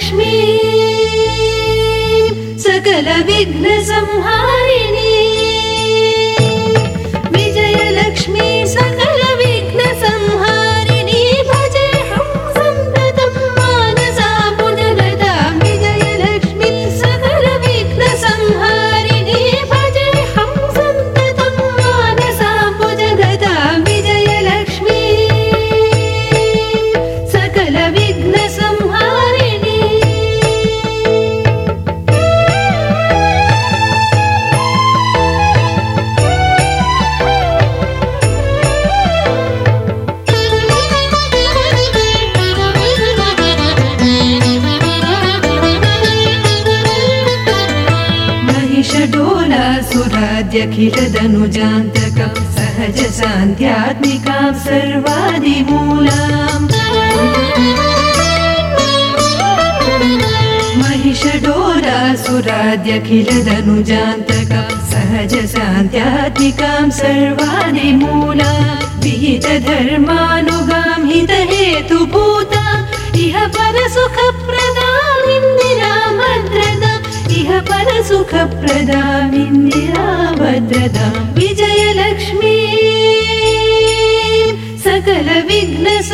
लक्ष्मी सकलविघ्नसंहारिणी महिषडोलासुराद्यखिलदनुजान्तकं सहज सान्ध्यात्मिकां सर्वादिमूलाम्। महिषडोलासुराद्यखिलदनुजान्तकं सहज सान्ध्यात्मिकां सर्वादिमूला विहितधर्मानुगां हितहेतुभूता इह परसुखप्रदामिन्दिरा परसुखप्रदामिन्दिरा भद्रदा विजयलक्ष्मी सकलविघ्नसंहारिणी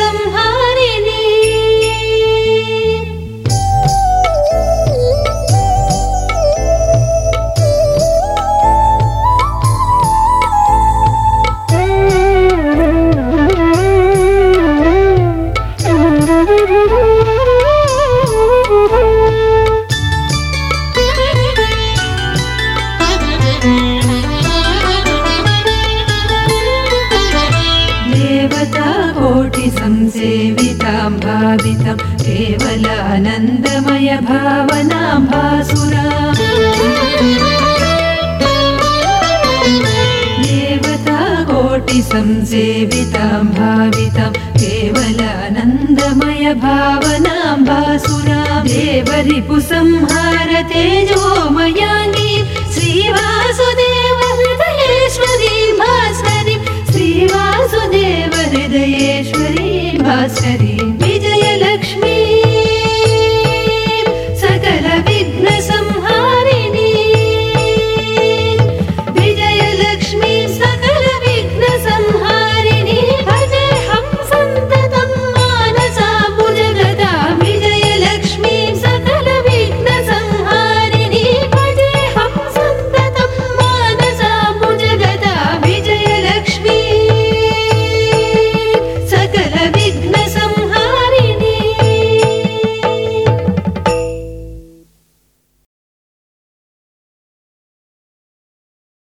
भावितं केवलानन्दमय भावनां भासुरा। कोटिसंसेवितां भावितं केवलानन्दमय भावनां भासुरा। देवरिपुसंहार तेजोमयाङ्गी भास्करी